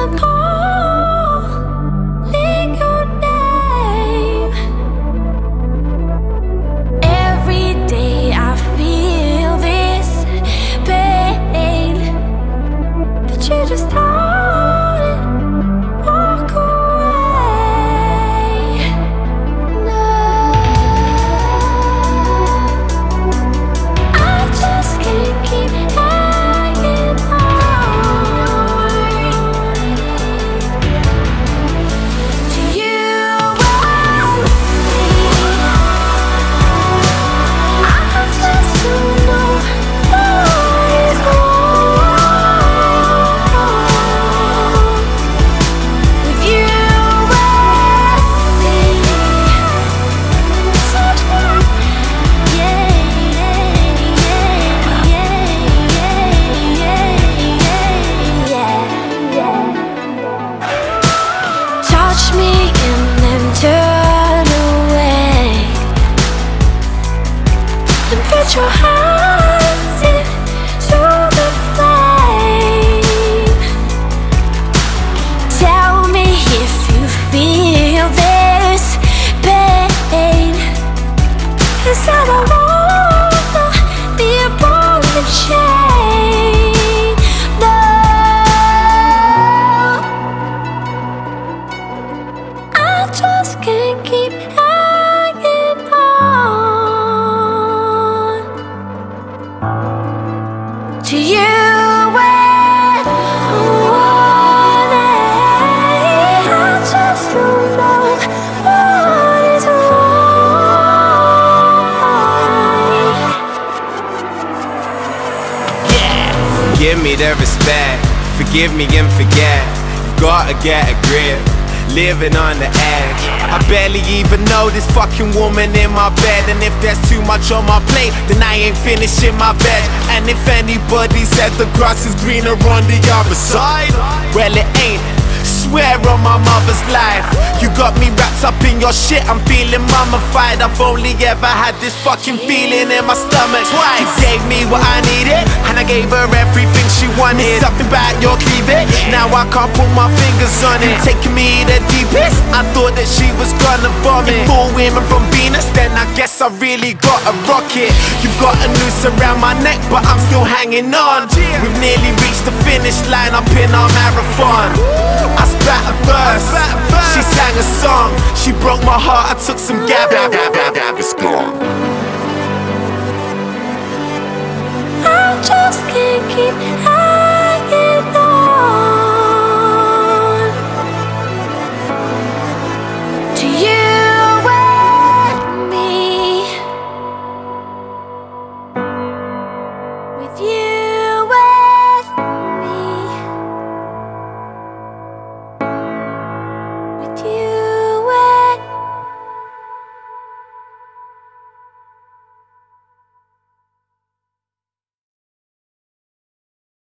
supposed your heart. Me the respect, forgive me and forget. You've gotta get a grip, living on the edge. I barely even know this fucking woman in my bed. And if there's too much on my plate, then I ain't finishing my veg. And if anybody said the grass is greener on the other side, well, it ain't. Swear on my. You got me wrapped up in your shit, I'm feeling mummified. I've only ever had this fucking feeling in my stomach twice. You gave me what I needed, and I gave her everything she wanted. Something about your cleavage, now I can't put my fingers on it. Taking me the deepest, I thought that she was gonna vomit. Four women from Venus, then I guess I really got a rocket. You've got a noose around my neck, but I'm still hanging on. We've nearly reached the finish line up in our marathon. I spat a verse, she sang a song. She broke my heart, I took some gab, gab, gab, gab, gab, it's gone. I just can't keep